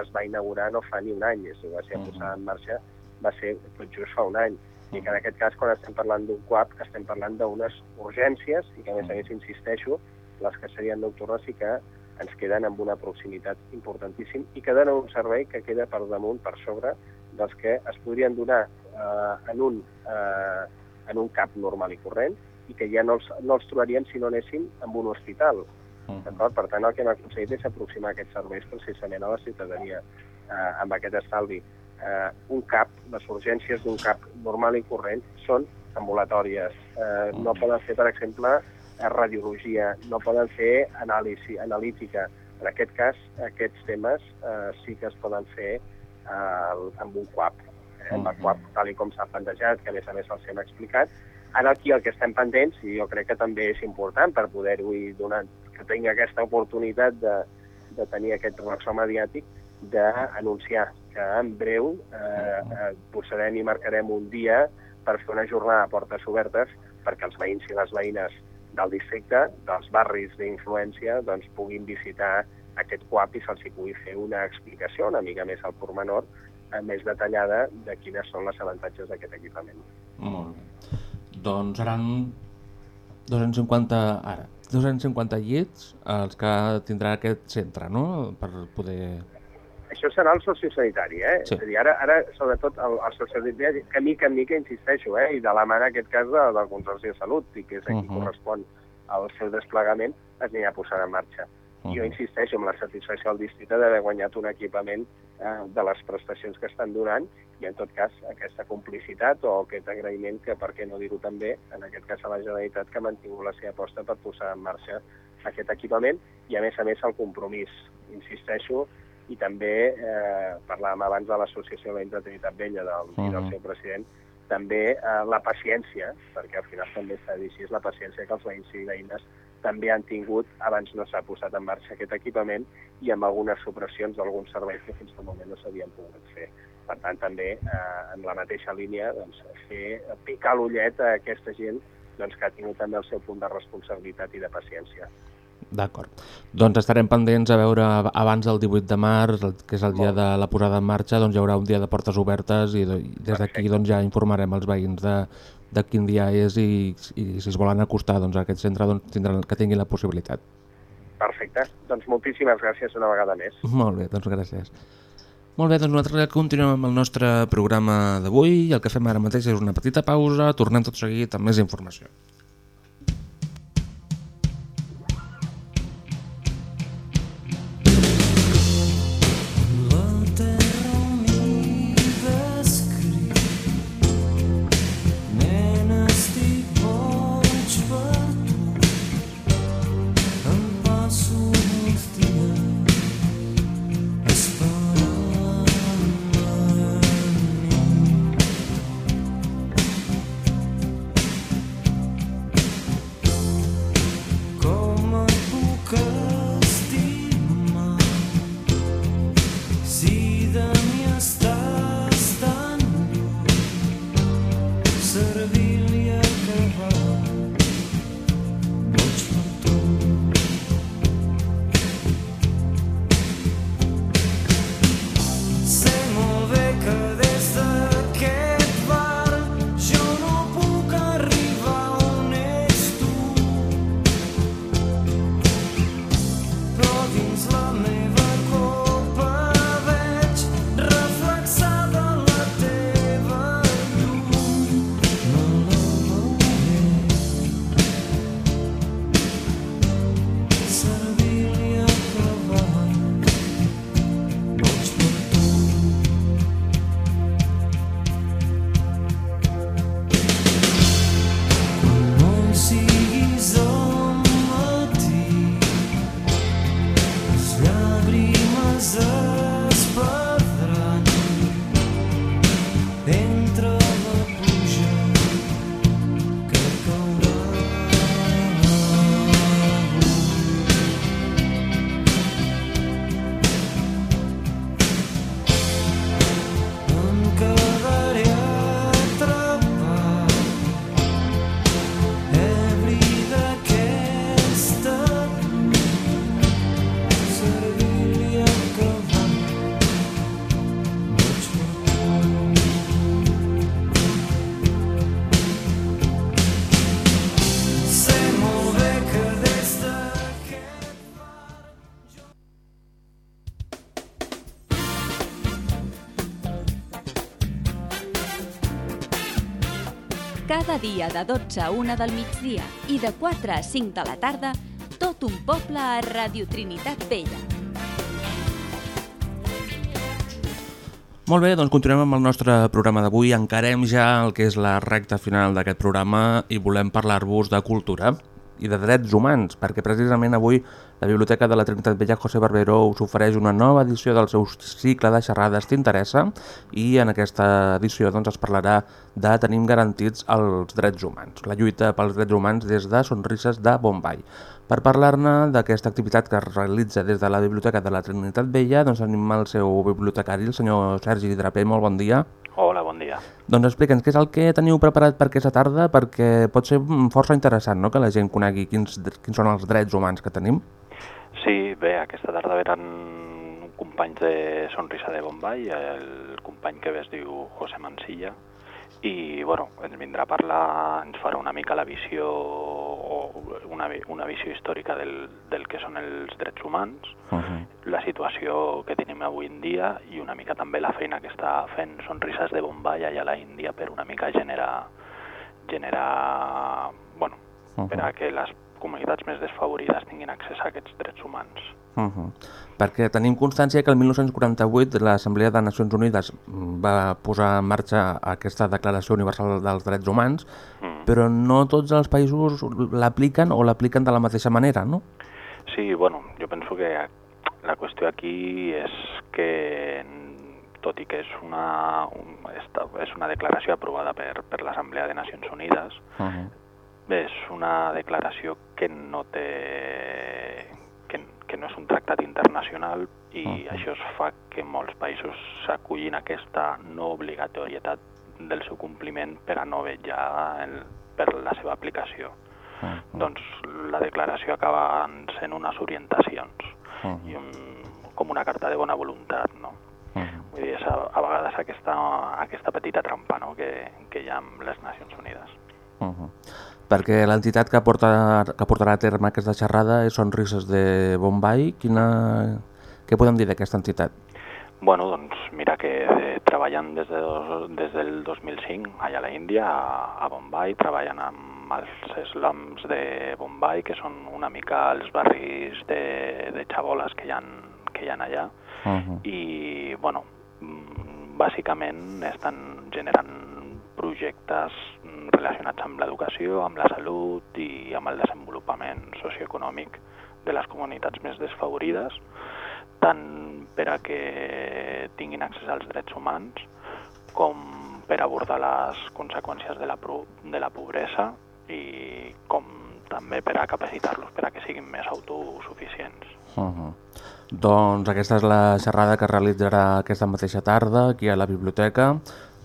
es va inaugurar no fa ni un any, és a dir, va ser posada en marxa, va ser tot just fa un any. I que en aquest cas, quan estem parlant d'un CUAP, estem parlant d'unes urgències i que, a més a més, insisteixo, les que serien nocturnes i que ens queden amb una proximitat importantíssim i que donen un servei que queda per damunt, per sobre, dels que es podrien donar eh, en, un, eh, en un CAP normal i corrent i que ja no els, no els trobaríem si no anéssim amb un hospital. D'acord? Per tant, el que hem aconseguit és aproximar aquests serveis precisament a la ciutadania eh, amb aquest estalvi. Eh, un CAP, les urgències d'un CAP normal i corrent són ambulatòries. Eh, no poden fer, per exemple, radiologia, no poden fer anàlisi, analítica. En aquest cas, aquests temes eh, sí que es poden fer eh, amb un CUAP. Eh, amb el CUAP, tal com s'ha plantejat, que a més a més els hem explicat. Ara aquí el que estem pendents, i jo crec que també és important per poder-ho donar, que tingui aquesta oportunitat de, de tenir aquest ressò mediàtic, d'anunciar que en breu eh, eh, posarem i marcarem un dia per fer una jornada a portes obertes perquè els veïns i les veïnes del districte, dels barris d'influència, doncs puguin visitar aquest CUAP i se'ls pugui fer una explicació una mica més al pormenor, eh, més detallada de quines són les avantatges d'aquest equipament. Molt bé. Doncs seran 250, ara, 250 llits els que tindrà aquest centre, no?, per poder... Això serà el sociosanitari, eh? Sí. És a dir, ara, ara sobretot, el, el sociosanitari, que mica en mica insisteixo, eh? I de la mà, en aquest cas, de, del Consorci de Salut, i que és a qui Mhm. correspon al seu desplegament, es anirà posant en marxa. Mhm. Jo insisteixo en la satisfacció del districte d'haver guanyat un equipament eh, de les prestacions que estan donant i, en tot cas, aquesta complicitat o aquest agraïment que, per què no dir-ho també, en aquest cas a la Generalitat, que ha mantingut la seva aposta per posar en marxa aquest equipament i, a més a més, el compromís, insisteixo, i també eh, parlàvem abans de l'Associació de la Trinitat Vella del, i del Mhm. seu president, també eh, la paciència, perquè al final també s'ha de dir així, és la paciència que els veïns i veïnes també han tingut abans no s'ha posat en marxa aquest equipament i amb algunes supressions d'alguns serveis que fins al moment no s'havien pogut fer. Per tant, també eh, en la mateixa línia doncs, fer picar l'ullet a aquesta gent doncs, que ha tingut també el seu punt de responsabilitat i de paciència. D'acord. Doncs estarem pendents a veure abans del 18 de març, que és el dia de la posada en marxa, doncs hi haurà un dia de portes obertes i, i des d'aquí doncs, ja informarem els veïns de, de quin dia és i, i si es volen acostar doncs, a aquest centre doncs, tindran que tinguin la possibilitat. Perfecte. Doncs moltíssimes gràcies una vegada més. Molt bé, doncs gràcies. Molt bé, doncs nosaltres continuem amb el nostre programa d'avui i el que fem ara mateix és una petita pausa, tornem tot seguit amb més informació. Dia de 12 a 1 del migdia i de 4 a 5 de la tarda, tot un poble a Radio Trinitat Vella. Molt bé, doncs continuem amb el nostre programa d'avui. Encarem ja el que és la recta final d'aquest programa i volem parlar-vos de cultura i de drets humans, perquè precisament avui la Biblioteca de la Trinitat Vella José Barberó us ofereix una nova edició del seu cicle de xerrades T'interessa i en aquesta edició doncs, es parlarà de Tenim garantits els drets humans, la lluita pels drets humans des de Sonrises de Bombay. Per parlar-ne d'aquesta activitat que es realitza des de la Biblioteca de la Trinitat Vella, doncs tenim el seu bibliotecari, el senyor Sergi Draper, molt bon dia. Hola, bon dia. Doncs explica'ns què és el que teniu preparat per aquesta tarda, perquè pot ser força interessant no? que la gent conegui quins, quins són els drets humans que tenim. Sí, bé, aquesta tarda venen companys de Sonrisa de Bombay, el company que bé es diu José Mansilla, i bueno, ens vindrà a parlar, ens farà una mica la visió, una, una visió històrica del, del que són els drets humans, Uh -huh. la situació que tenim avui en dia i una mica també la feina que està fent Sonrises de Bombay allà a la Índia per una mica generar, generar bueno, Uh -huh. per a que les comunitats més desfavorides tinguin accés a aquests drets humans. Uh -huh. Perquè tenim constància que el 1948 l'Assemblea de Nacions Unides va posar en marxa aquesta Declaració Universal dels Drets Humans, Mm. però no tots els països l'apliquen o l'apliquen de la mateixa manera, no? Sí, bueno, jo penso que la qüestió aquí és que, tot i que és una, un, és una declaració aprovada per, per l'Assemblea de Nacions Unides, Uh -huh. És una declaració que no té que, que no és un tractat internacional i Mhm. això es fa que molts països s'acullin aquesta no obligatorietat del seu compliment per a no vetllar el, per la seva aplicació. Doncs la declaració acaba sent unes orientacions i un, com una carta de bona voluntat, no? Vull dir, és a, a vegades aquesta, aquesta petita trampa no? que, que hi ha amb les Nacions Unides. Uh -huh. Perquè l'entitat que, porta, que portarà a terme aquesta xerrada és Sonrises de Bombay. Quina... Què podem dir d'aquesta entitat? Bueno, doncs mira que eh, treballen des, de, dos- des del 2005 allà a la Índia, a, a Bombay, treballen amb els slums de Bombay, que són una mica els barris de, de xaboles que hi ha, que hi ha allà, Uh -huh. i bueno, mm, bàsicament estan generant projectes relacionats amb l'educació, amb la salut i amb el desenvolupament socioeconòmic de les comunitats més desfavorides, tant per a que tinguin accés als drets humans com per abordar les conseqüències de la, de la pobresa i com també per a capacitar-los per a que siguin més autosuficients. Uh -huh. Doncs aquesta és la xerrada que es realitzarà aquesta mateixa tarda aquí a la biblioteca.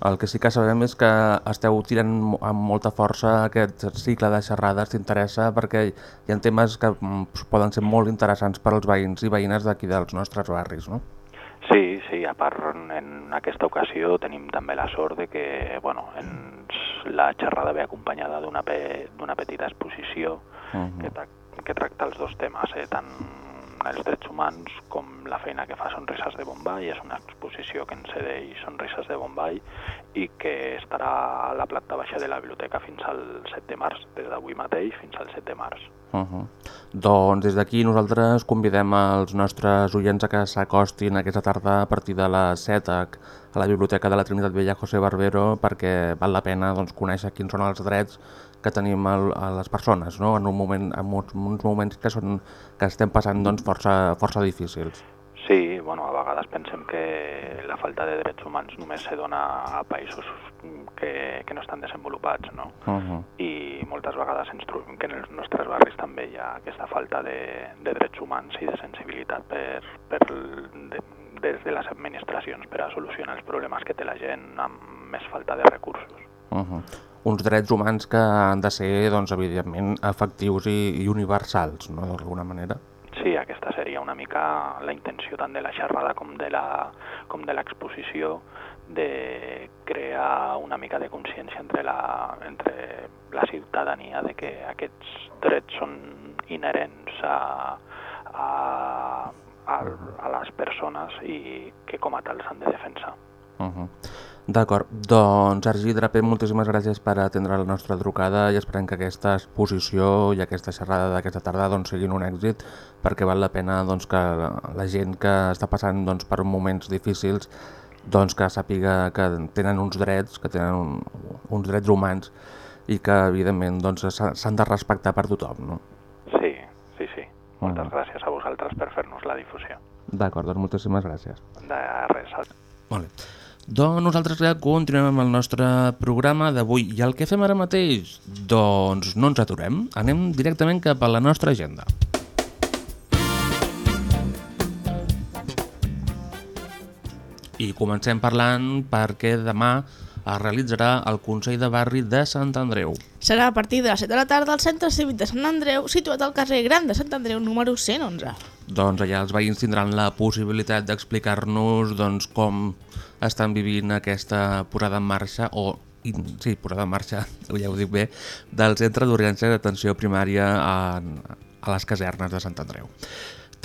El que sí que sabem és que esteu tirant amb molta força aquest cicle de xerrades t'interessa perquè hi ha temes que mm, poden ser molt interessants per als veïns i veïnes d'aquí dels nostres barris, no? Sí, sí, a part en aquesta ocasió tenim també la sort de que bueno, ens, la xerrada ve acompanyada d'una pe, petita exposició Mhm. que, tra que tracta els dos temes, eh, tant els drets humans com la feina que fa Sonrises de Bombay. És una exposició que ens cedeix Sonrises de Bombay i que estarà a la planta baixa de la biblioteca fins al 7 de març, des d'avui mateix fins al 7 de març. Uh -huh. Doncs des d'aquí nosaltres convidem els nostres oients a que s'acostin aquesta tarda a partir de les 7 a a la Biblioteca de la Trinitat Vella José Barbero perquè val la pena doncs, conèixer quins són els drets que tenim el, a les persones no? en, un moment, en uns, uns moments que, són, que estem passant doncs, força, força difícils. Sí, bueno, a vegades pensem que la falta de drets humans només se dona a països que, que no estan desenvolupats, no? Uh -huh. I moltes vegades ens trobem que en els nostres barris també hi ha aquesta falta de, de drets humans i de sensibilitat per, per de, des de les administracions per a solucionar els problemes que té la gent amb més falta de recursos. Uh -huh. Uns drets humans que han de ser, doncs, evidentment, efectius i, i universals, no?, d'alguna manera. Sí, aquesta seria una mica la intenció tant de la xerrada com de la com de l'exposició de crear una mica de consciència entre la, entre la ciutadania de que aquests drets són inherents a, a, a, a les persones i que com a tal s'han de defensar. Uh -huh. D'acord, doncs Sergi Draper, moltíssimes gràcies per atendre la nostra trucada i esperem que aquesta exposició i aquesta xerrada d'aquesta tarda doncs, siguin un èxit perquè val la pena doncs, que la gent que està passant doncs, per moments difícils doncs, que sàpiga que tenen uns drets, que tenen un, uns drets humans i que evidentment doncs, s'ha- s'han de respectar per tothom. No? Sí, sí, sí. Moltes gràcies a vosaltres per fer-nos la difusió. D'acord, doncs moltíssimes gràcies. De res. Molt bé. Doncs nosaltres ja continuem amb el nostre programa d'avui. I el que fem ara mateix? Doncs no ens aturem. Anem directament cap a la nostra agenda. I comencem parlant perquè demà es realitzarà el Consell de Barri de Sant Andreu. Serà a partir de les 7 de la tarda al Centre Cívic de Sant Andreu, situat al carrer Gran de Sant Andreu, número 111. Doncs allà els veïns tindran la possibilitat d'explicar-nos doncs, com estan vivint aquesta posada en marxa, o sí, posada en marxa, ja ho dic bé, del Centre d'Urgència d'Atenció Primària a, a les casernes de Sant Andreu.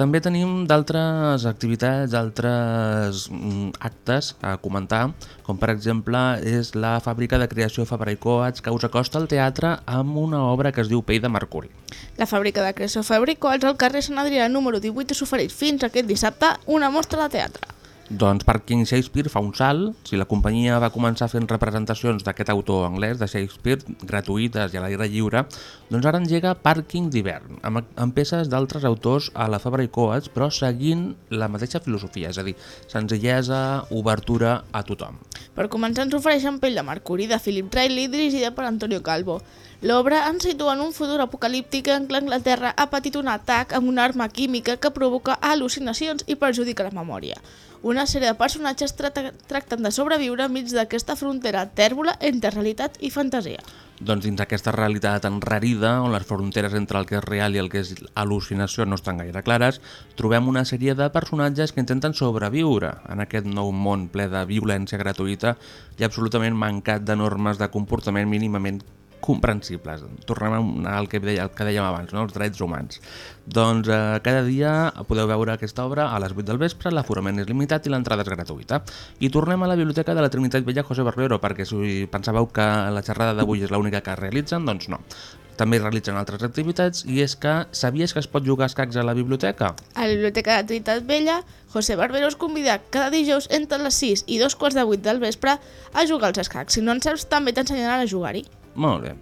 També tenim d'altres activitats, d'altres mm, actes a comentar, com per exemple és la fàbrica de creació Fabra i Coats que us acosta al teatre amb una obra que es diu Pell de Mercuri. La fàbrica de creació Fabricots al carrer Sant Adrià número 18 us ofereix fins aquest dissabte una mostra de teatre. Doncs Parking Shakespeare fa un salt. Si la companyia va començar fent representacions d'aquest autor anglès, de Shakespeare, gratuïtes i a l'aire lliure, doncs ara engega Parking d'hivern, amb, amb peces d'altres autors a la Fabra i Coats, però seguint la mateixa filosofia, és a dir, senzillesa, obertura a tothom. Per començar ens ofereixen Pell de Mercuri de Philip Riley dirigida per Antonio Calvo. L'obra ens situa en un futur apocalíptic en què l'Anglaterra ha patit un atac amb una arma química que provoca al·lucinacions i perjudica la memòria. Una sèrie de personatges trata, tracten de sobreviure enmig d'aquesta frontera tèrbola entre realitat i fantasia. Doncs dins aquesta realitat enrarida, on les fronteres entre el que és real i el que és al·lucinació no estan gaire clares, trobem una sèrie de personatges que intenten sobreviure en aquest nou món ple de violència gratuïta i absolutament mancat de normes de comportament mínimament comprensibles. Tornem al que, deia, al que dèiem abans, no? els drets humans. Doncs eh, cada dia podeu veure aquesta obra a les 8 del vespre, l'aforament és limitat i l'entrada és gratuïta. I tornem a la Biblioteca de la Trinitat Vella José Barbero, perquè si pensàveu que la xerrada d'avui és l'única que realitzen, doncs no. També realitzen altres activitats i és que sabies que es pot jugar a escacs a la biblioteca? A la Biblioteca de Trinitat Vella, José Barbero us convida cada dijous entre les 6 i dos quarts de 8 del vespre a jugar als escacs. Si no en saps, també t'ensenyaran a jugar-hi. Molt bé.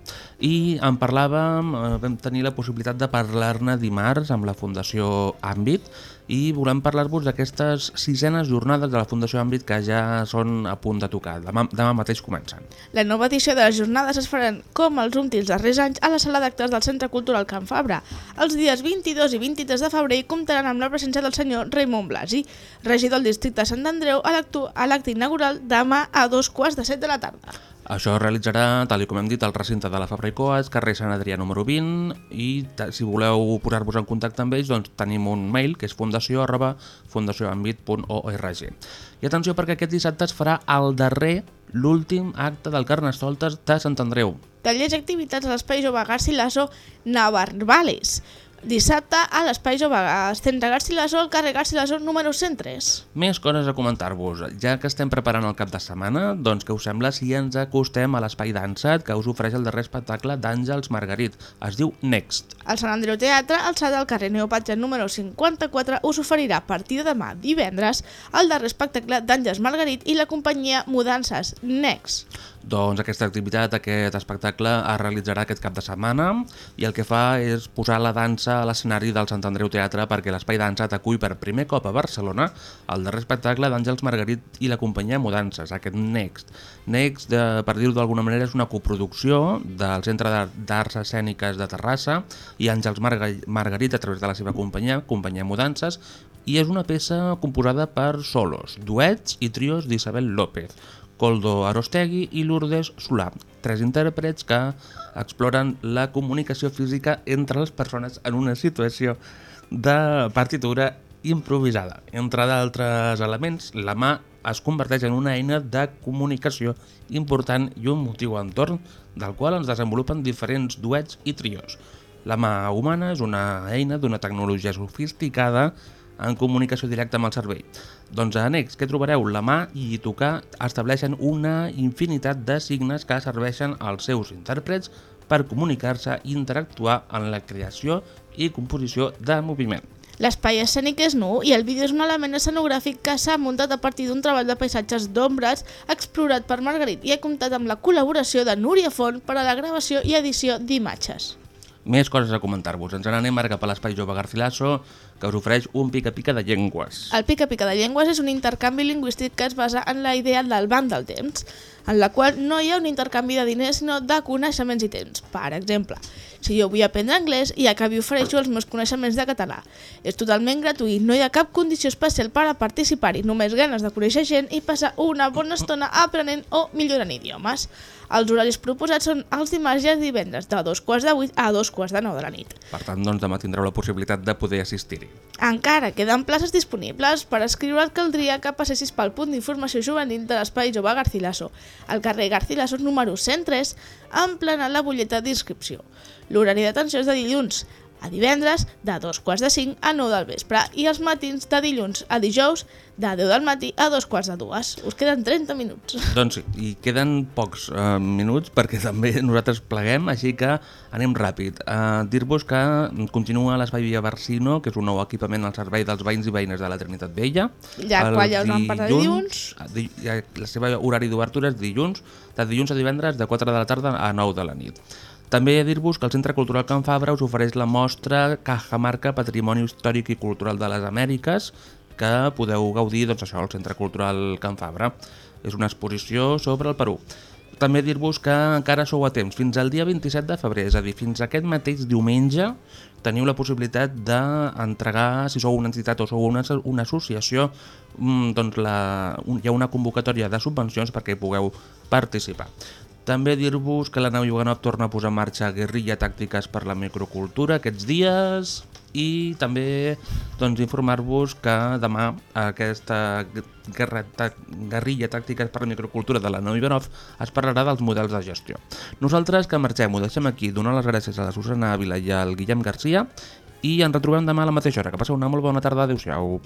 I en parlàvem, eh, vam tenir la possibilitat de parlar-ne dimarts amb la Fundació Àmbit i volem parlar-vos d'aquestes sisenes jornades de la Fundació Àmbit que ja són a punt de tocar. Demà, demà mateix comencen. La nova edició de les jornades es faran com els últims darrers anys a la sala d'actes del Centre Cultural Can Fabra. Els dies 22 i 23 de febrer comptaran amb la presència del senyor Raimon Blasi, regidor del districte Sant Andreu, a l'acte inaugural demà a dos quarts de set de la tarda. Això es realitzarà, tal com hem dit, al recinte de la Fabra i Coats, carrer Sant Adrià número 20, i si voleu posar-vos en contacte amb ells, doncs tenim un mail, que és fundació arroba fundacioambit.org. I atenció perquè aquest dissabte es farà el darrer, l'últim acte del Carnestoltes de Sant Andreu. Tallers i activitats a l'Espai Jove Garcilaso Navarvales. Dissabte a l'Espai Jove Centre Garcilaso, al carrer Garcilaso número 103. Més coses a comentar-vos. Ja que estem preparant el cap de setmana, doncs què us sembla si ens acostem a l'Espai Dansat que us ofereix el darrer espectacle d'Àngels Margarit. Es diu Next. El Sant Andreu Teatre, alçat al carrer Neopatge número 54, us oferirà a partir de demà, divendres, el darrer espectacle d'Àngels Margarit i la companyia Mudances Next. Doncs aquesta activitat, aquest espectacle es realitzarà aquest cap de setmana i el que fa és posar la dansa a l'escenari del Sant Andreu Teatre perquè l'Espai Dansat acull per primer cop a Barcelona el darrer espectacle d'Àngels Margarit i la companyia Mudances, aquest Next. Next, de, per dir-ho d'alguna manera, és una coproducció del Centre d'Ar- d'Arts Escèniques de Terrassa i Àngels Marga Margarit a través de la seva companyia, companyia Mudances, i és una peça composada per solos, duets i trios d'Isabel López. Coldo Arostegui i Lourdes Solà, tres intèrprets que exploren la comunicació física entre les persones en una situació de partitura improvisada. Entre d'altres elements, la mà es converteix en una eina de comunicació important i un motiu entorn del qual ens desenvolupen diferents duets i trios. La mà humana és una eina d'una tecnologia sofisticada en comunicació directa amb el servei. Doncs a Anex, què trobareu? La mà i tocar estableixen una infinitat de signes que serveixen als seus intèrprets per comunicar-se i interactuar en la creació i composició de moviment. L'espai escènic és nu i el vídeo és un element escenogràfic que s'ha muntat a partir d'un treball de paisatges d'ombres explorat per Margarit i ha comptat amb la col·laboració de Núria Font per a la gravació i edició d'imatges. Més coses a comentar-vos. Ens n'anem ara cap a l'Espai Jove Garcilaso, que us ofereix un pica-pica de llengües. El pica-pica de llengües és un intercanvi lingüístic que es basa en la idea del banc del temps, en la qual no hi ha un intercanvi de diners sinó de coneixements i temps. Per exemple, si jo vull aprendre anglès i a canvi ofereixo els meus coneixements de català. És totalment gratuït, no hi ha cap condició especial per a participar-hi, només ganes de conèixer gent i passar una bona estona aprenent o millorant idiomes. Els horaris proposats són els dimarts i els divendres, de dos quarts de vuit a dos quarts de nou de la nit. Per tant, doncs, demà tindreu la possibilitat de poder assistir-hi. Encara queden places disponibles. Per escriure'l caldria que passessis pel punt d'informació juvenil de l'Espai Jove Garcilaso, al carrer Garcilaso número 103, emplenant la butlleta d'inscripció. L'horari d'atenció és de dilluns a divendres de dos quarts de cinc a 9 del vespre i els matins de dilluns a dijous de 10 del matí a dos quarts de dues. Us queden 30 minuts. Doncs sí, i queden pocs eh, minuts perquè també nosaltres pleguem, així que anem ràpid. Eh, Dir-vos que continua l'Espai Via Barsino, que és un nou equipament al servei dels veïns i veïnes de la Trinitat Vella. Ja, quan ja us vam parlar de dilluns. di- ja, La seva horari d'obertura és dilluns, de dilluns a divendres de 4 de la tarda a 9 de la nit. També dir-vos que el Centre Cultural Can Fabra us ofereix la mostra Cajamarca Patrimoni Històric i Cultural de les Amèriques, que podeu gaudir doncs, això al Centre Cultural Can Fabra. És una exposició sobre el Perú. També dir-vos que encara sou a temps, fins al dia 27 de febrer, és a dir, fins aquest mateix diumenge, teniu la possibilitat d'entregar, si sou una entitat o sou una, una associació, mm, doncs la, un, hi ha una convocatòria de subvencions perquè hi pugueu participar. També dir-vos que la nau Iuganov torna a posar en marxa guerrilla tàctiques per la microcultura aquests dies i també doncs, informar-vos que demà aquesta guerra, guerrilla tàctiques per la microcultura de la nau Ivanov es parlarà dels models de gestió. Nosaltres que marxem, ho deixem aquí, donar les gràcies a la Susana Ávila i al Guillem Garcia i ens retrobem demà a la mateixa hora. Que passeu una molt bona tarda. Adéu-siau.